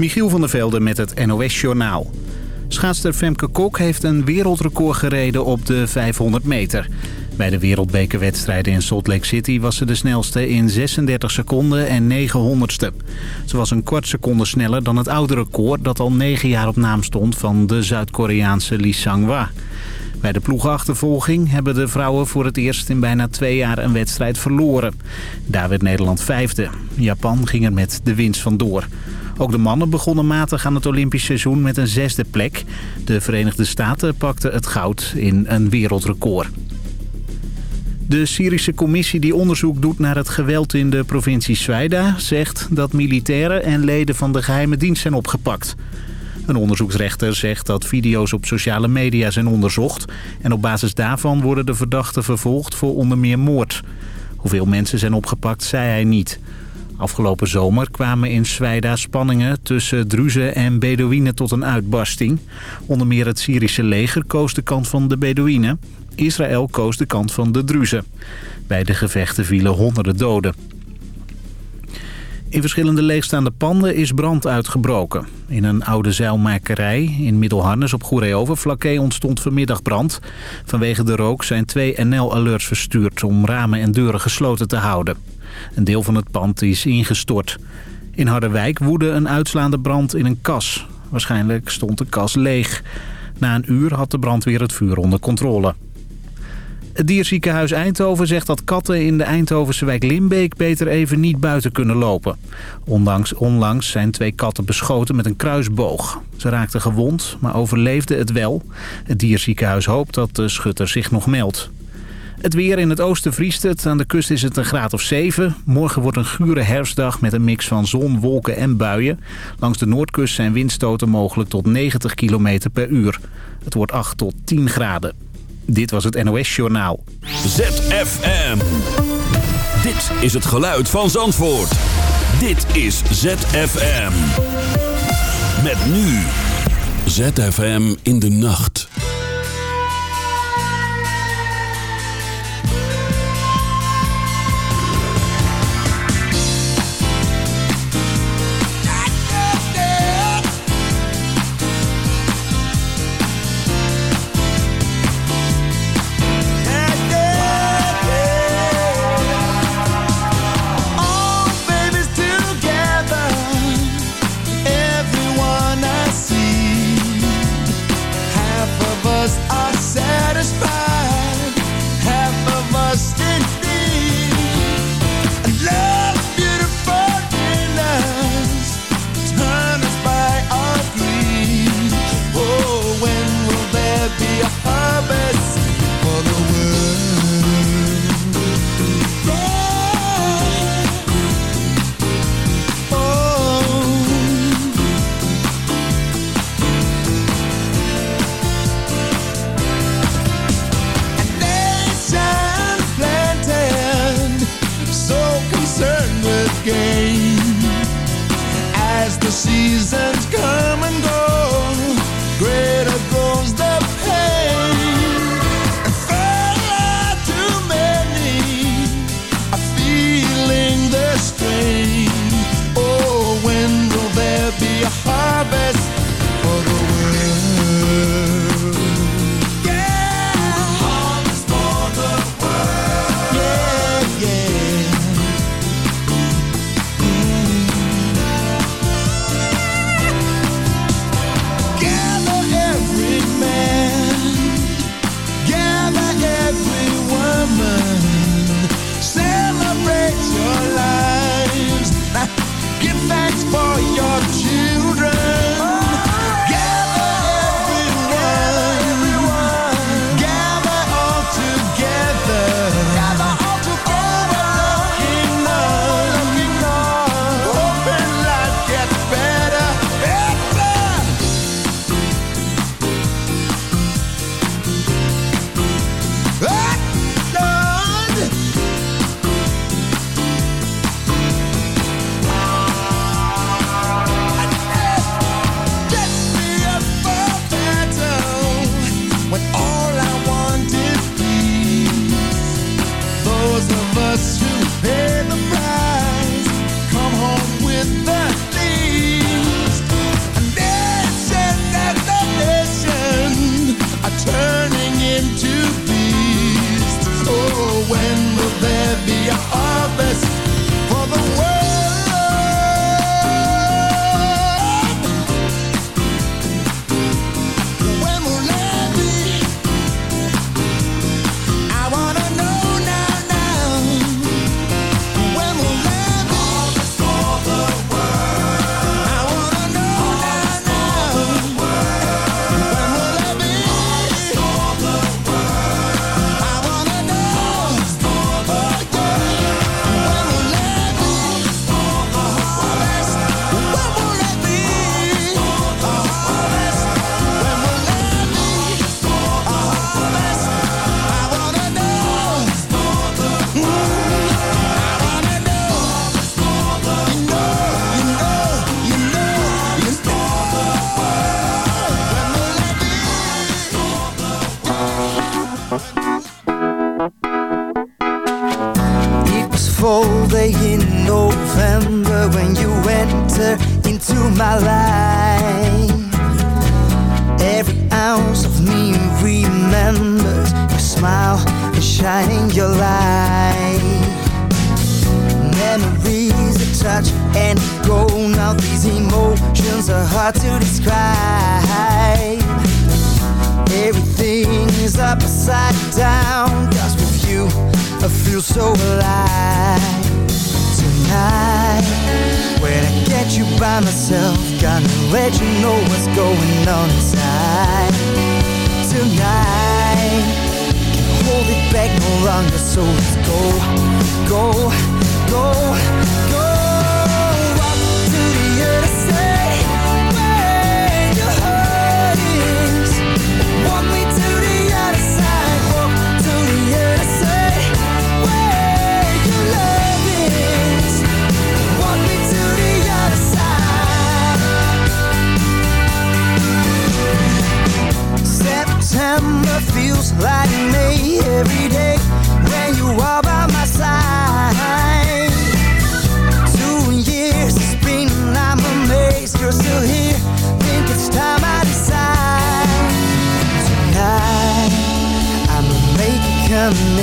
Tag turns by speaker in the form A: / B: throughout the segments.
A: Michiel van der Velde met het NOS-journaal. Schaatster Femke Kok heeft een wereldrecord gereden op de 500 meter. Bij de wereldbekerwedstrijden in Salt Lake City was ze de snelste in 36 seconden en 900ste. Ze was een kwart seconde sneller dan het oude record dat al 9 jaar op naam stond van de Zuid-Koreaanse Lee Sang-hwa. Bij de ploegachtervolging hebben de vrouwen voor het eerst in bijna twee jaar een wedstrijd verloren. Daar werd Nederland vijfde. Japan ging er met de winst vandoor. Ook de mannen begonnen matig aan het Olympisch seizoen met een zesde plek. De Verenigde Staten pakten het goud in een wereldrecord. De Syrische commissie die onderzoek doet naar het geweld in de provincie Zwijda... zegt dat militairen en leden van de geheime dienst zijn opgepakt. Een onderzoeksrechter zegt dat video's op sociale media zijn onderzocht... en op basis daarvan worden de verdachten vervolgd voor onder meer moord. Hoeveel mensen zijn opgepakt, zei hij niet. Afgelopen zomer kwamen in Zwijda spanningen tussen Druzen en Bedouinen tot een uitbarsting. Onder meer het Syrische leger koos de kant van de Bedouinen. Israël koos de kant van de Druzen. Bij de gevechten vielen honderden doden. In verschillende leegstaande panden is brand uitgebroken. In een oude zeilmakerij in Middelharnis op Goeree-Overflakkee ontstond vanmiddag brand. Vanwege de rook zijn twee NL-alerts verstuurd om ramen en deuren gesloten te houden. Een deel van het pand is ingestort. In Harderwijk woedde een uitslaande brand in een kas. Waarschijnlijk stond de kas leeg. Na een uur had de brandweer het vuur onder controle. Het dierziekenhuis Eindhoven zegt dat katten in de Eindhovense wijk Limbeek beter even niet buiten kunnen lopen. Ondanks, onlangs zijn twee katten beschoten met een kruisboog. Ze raakten gewond, maar overleefden het wel. Het dierziekenhuis hoopt dat de schutter zich nog meldt. Het weer in het oosten vriest het. Aan de kust is het een graad of 7. Morgen wordt een gure herfstdag met een mix van zon, wolken en buien. Langs de noordkust zijn windstoten mogelijk tot 90 km per uur. Het wordt 8 tot 10 graden. Dit was het NOS Journaal.
B: ZFM. Dit is het geluid van Zandvoort. Dit is ZFM. Met nu. ZFM in de nacht.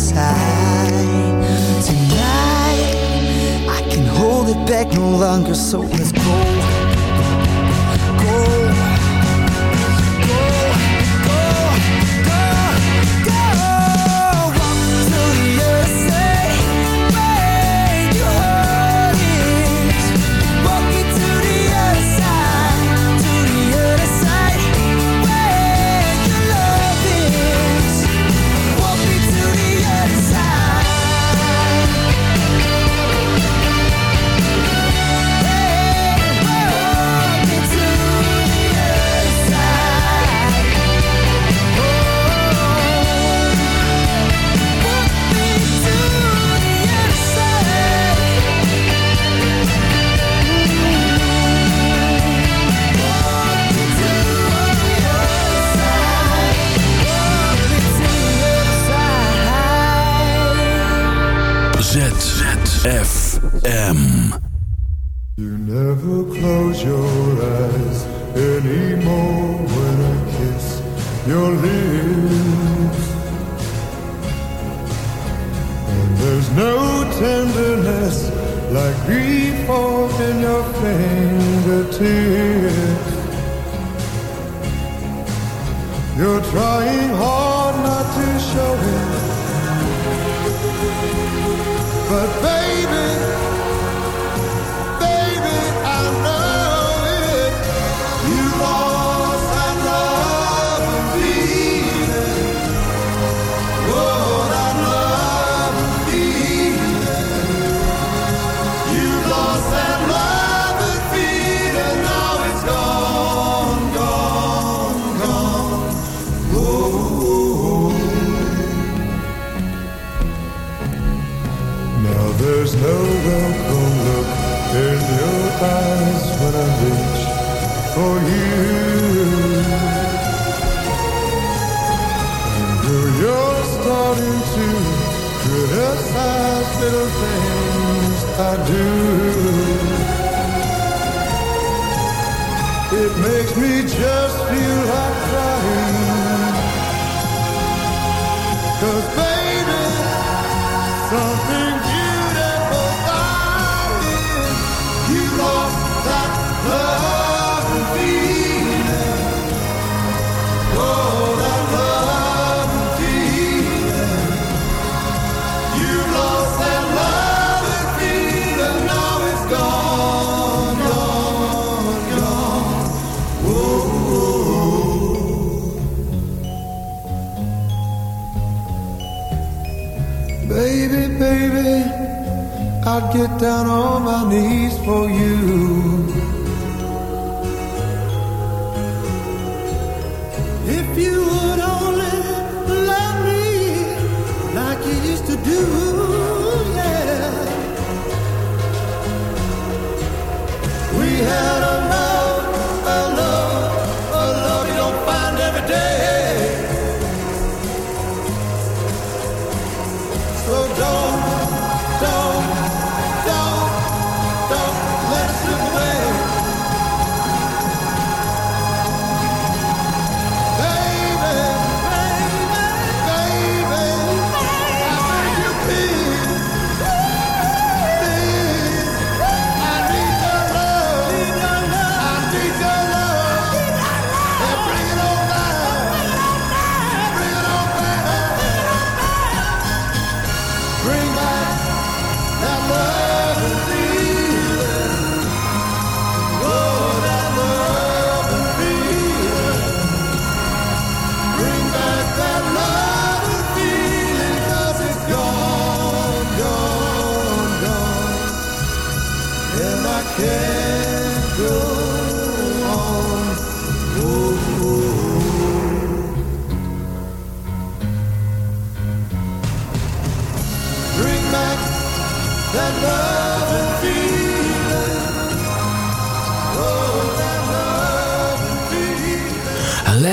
C: outside Tonight I can hold it back no longer so
B: ZFM.
D: You never close your eyes anymore when I kiss your lips. And there's no tenderness like grief in your fingertips. You're trying hard not to show it. But baby welcome look in your eyes when I reach for you. Girl, you're starting to criticize little things I do. It makes me just feel like crying. Cause baby get down on my knees for you. If you would only love me like you used to do,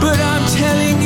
E: but I'm telling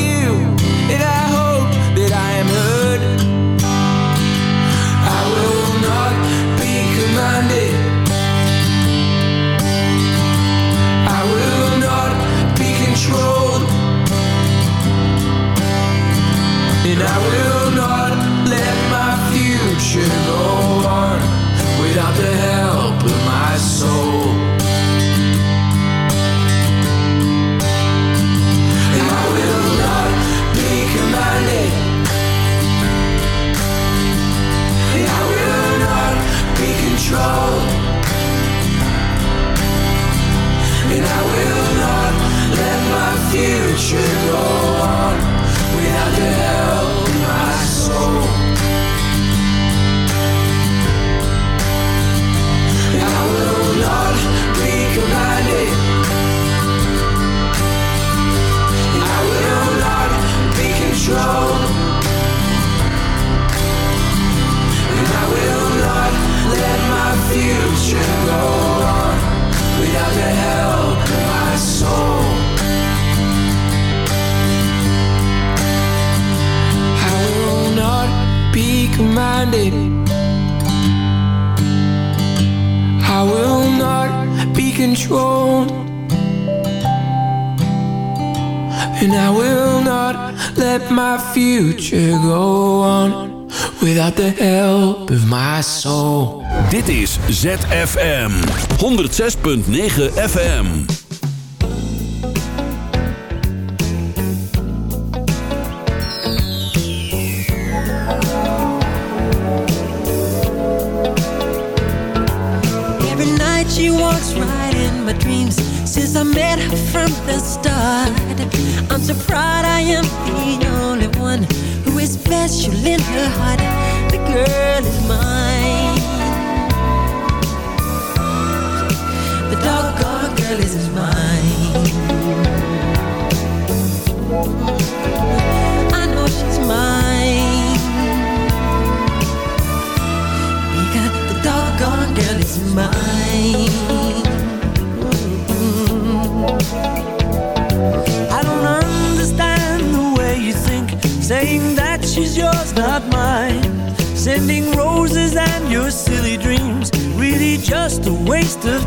F: ZFM. 106.9 FM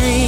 G: money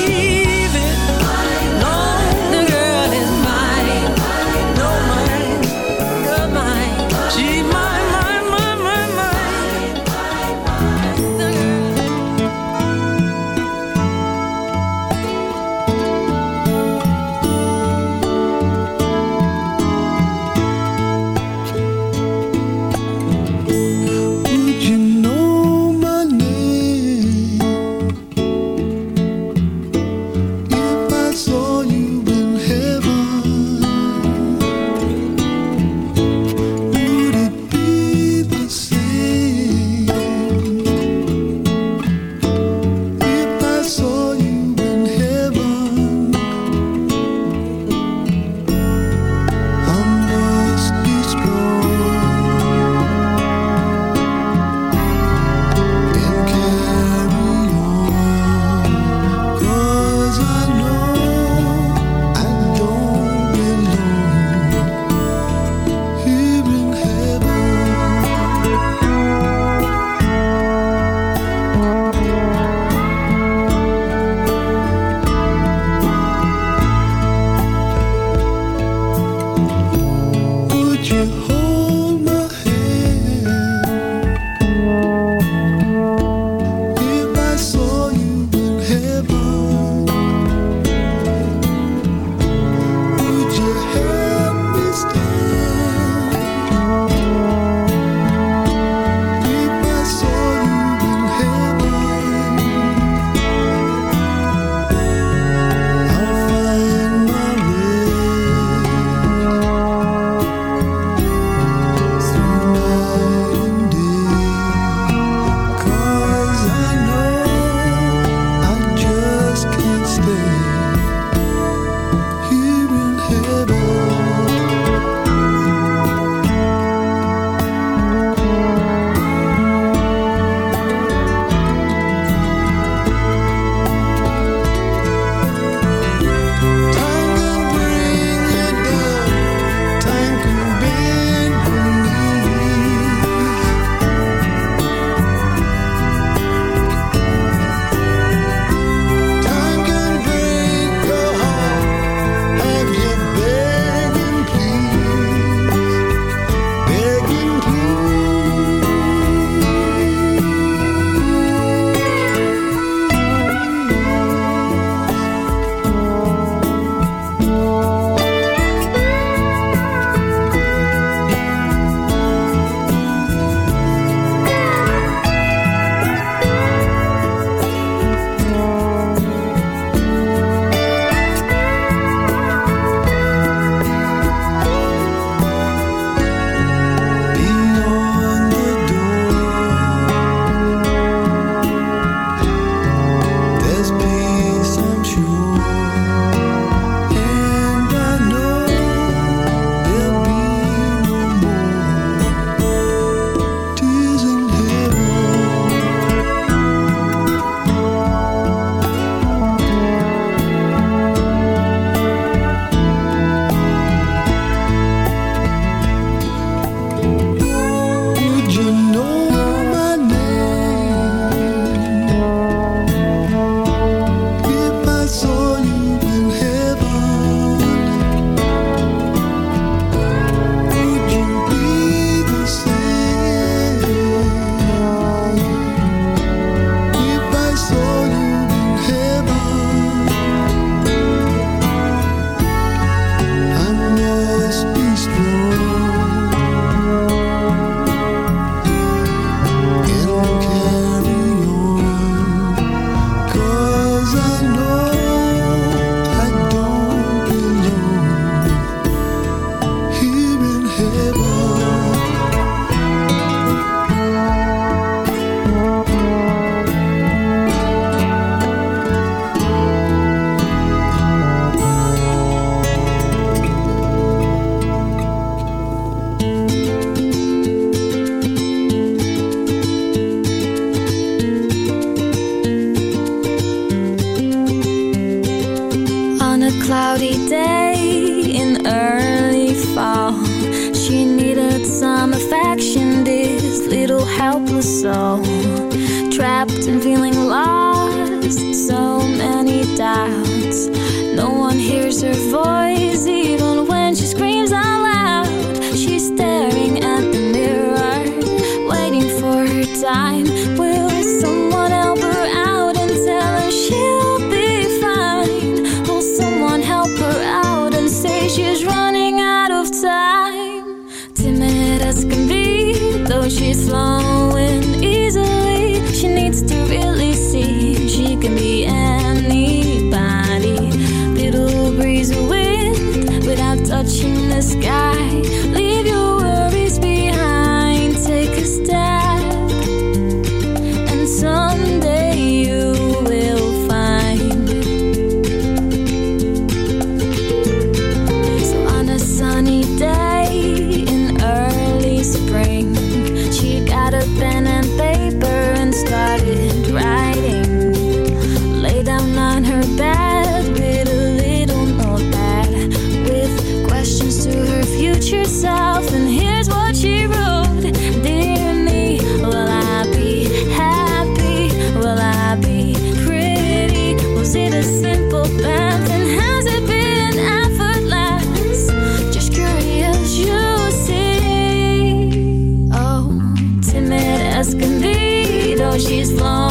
H: she's
I: flowing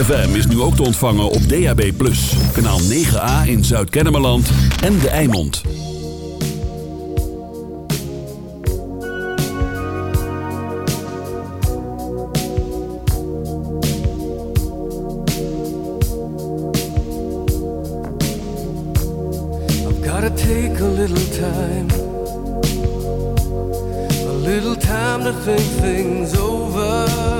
J: ZFM is nu ook te ontvangen op DAB+. Kanaal 9A in Zuid-Kennemerland en De Eimond.
K: I've gotta take a little time. A little time to think things over.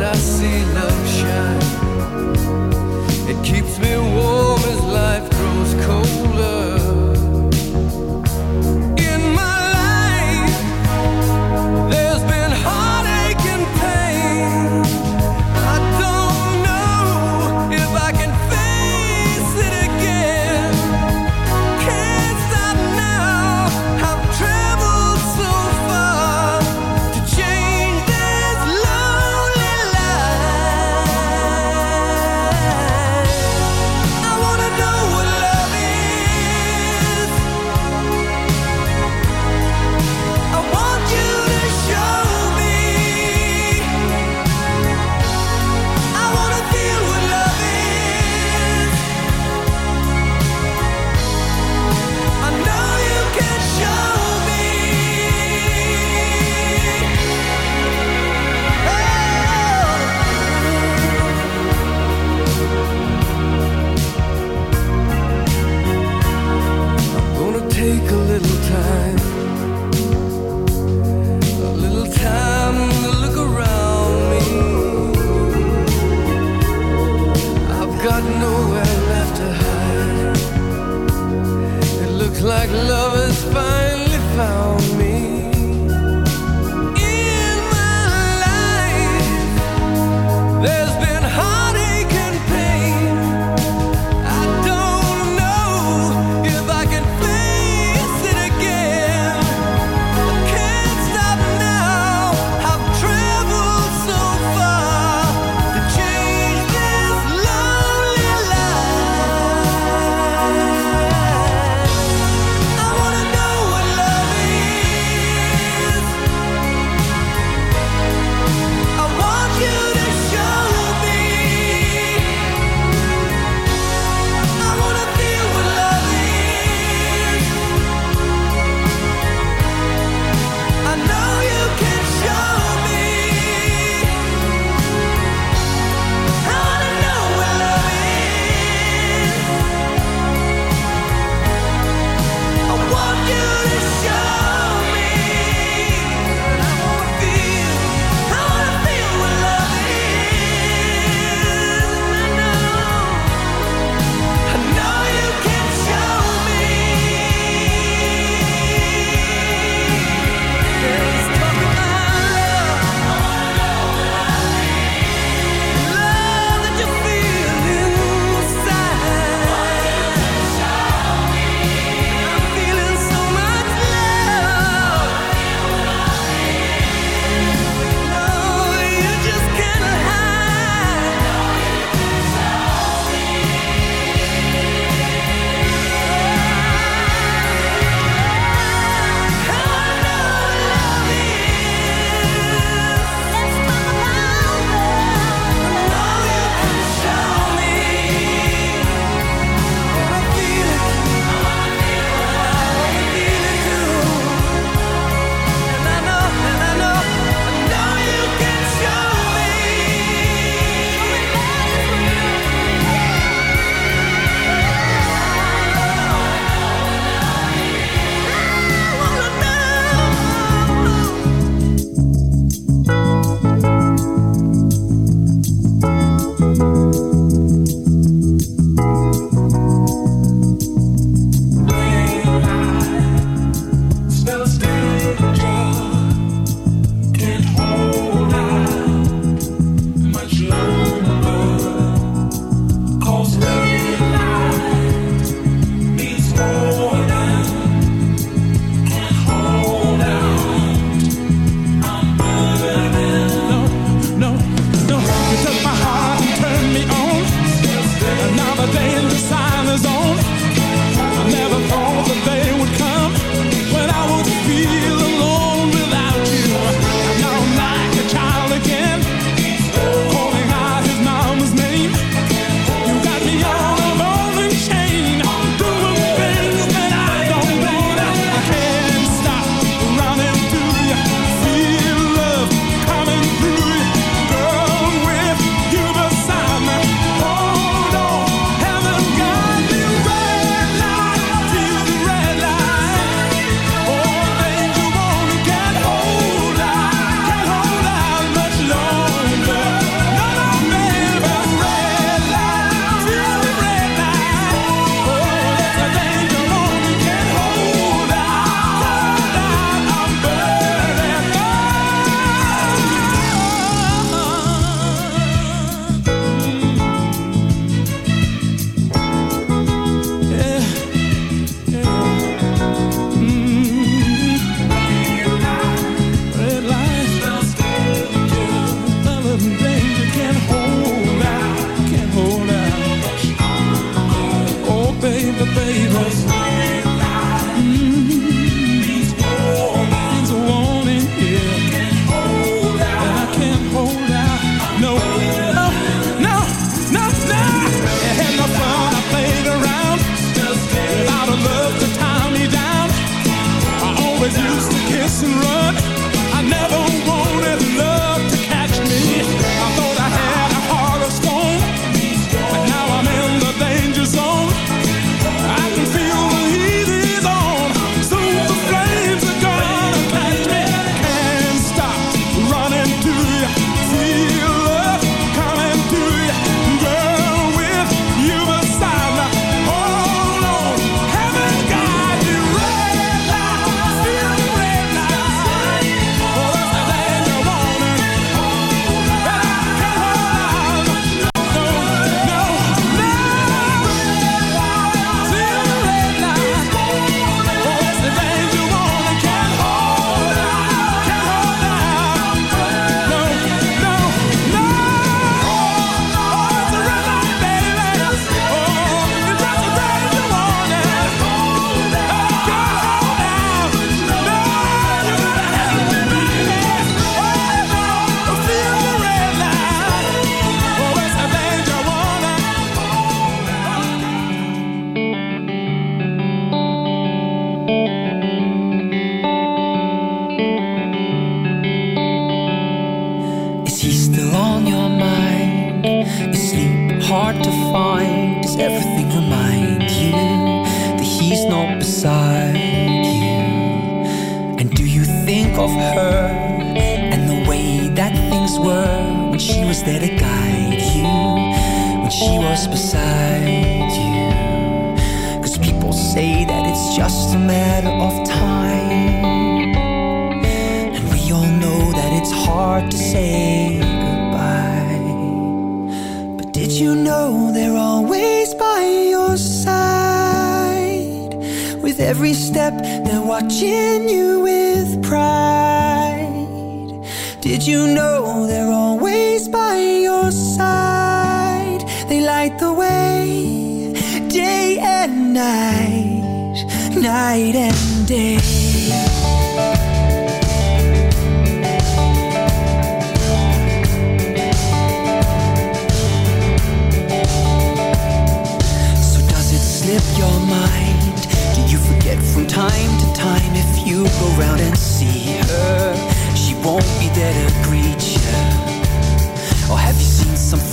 C: us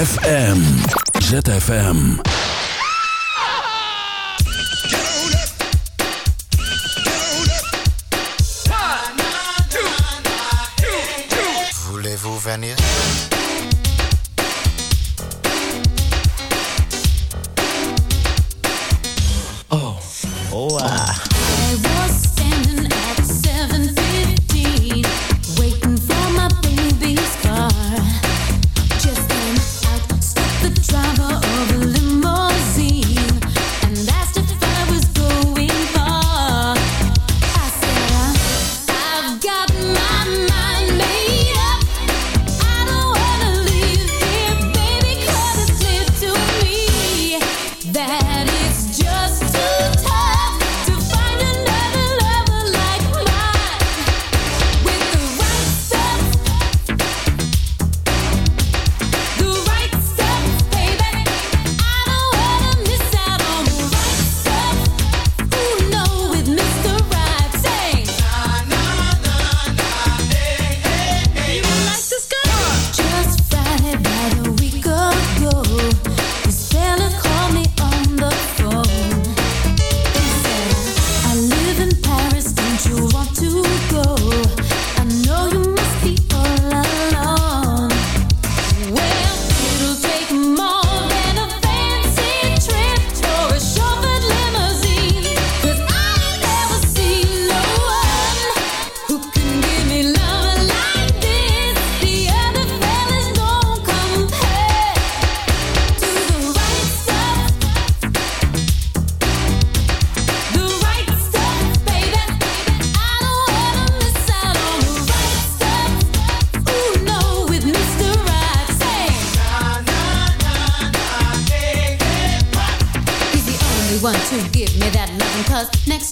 C: Fm
J: ZFM.
I: Voulez-vous venir?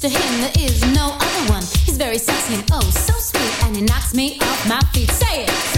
I: next to him there is no other one. He's very sexy and oh so sweet, and he knocks me off my feet. Say it.